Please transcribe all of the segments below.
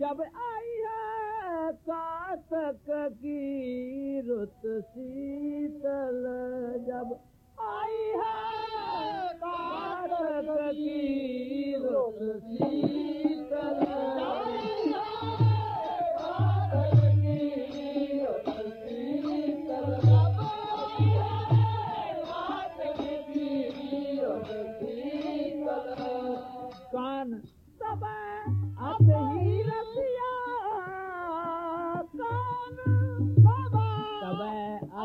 जब आई है कातक की रुत शीतल जब है कातक की रुत शीतल कान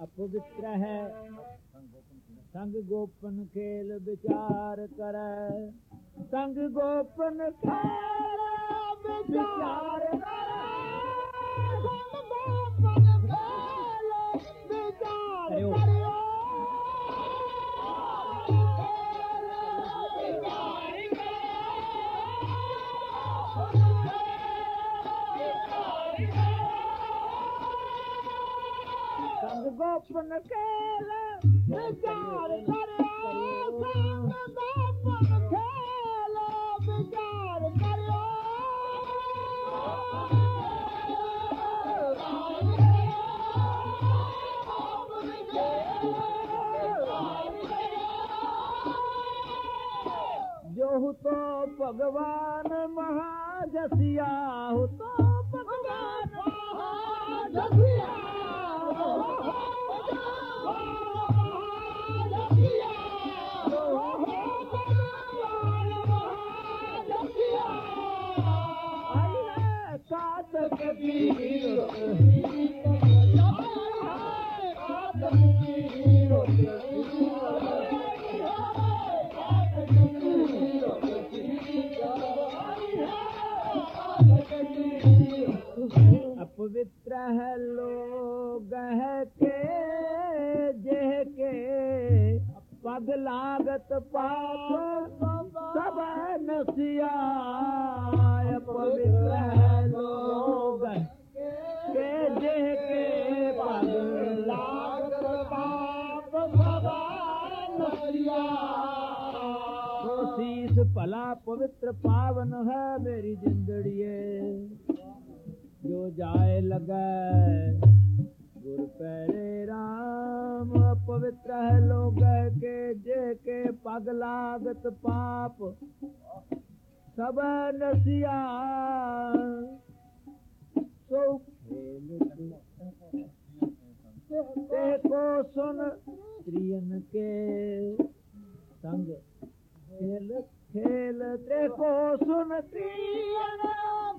अपवित्र है। संग गोपन खेल विचार कर। संग गोपन खेल गोपन खेल विचार कर भगवान महाजसिया हो तो भगवान महाजसिया कातक अपवित्र है लोग के जेह के। पग लागत पाप सब नसिया। अपवित्र है लोग के जेह के। पग लागत पाप सब नसिया। शीस भला पवित्र पावन है मेरी जिंदड़िए जो जाए लगे। गुर पैरे राम पवित्र है लोग के जे के पग लागत पाप। सब नसिया। सो को सुन स्त्रियन के संग खेल खेल। को सुन स्त्रियन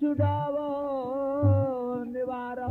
छुड़ावो निवारो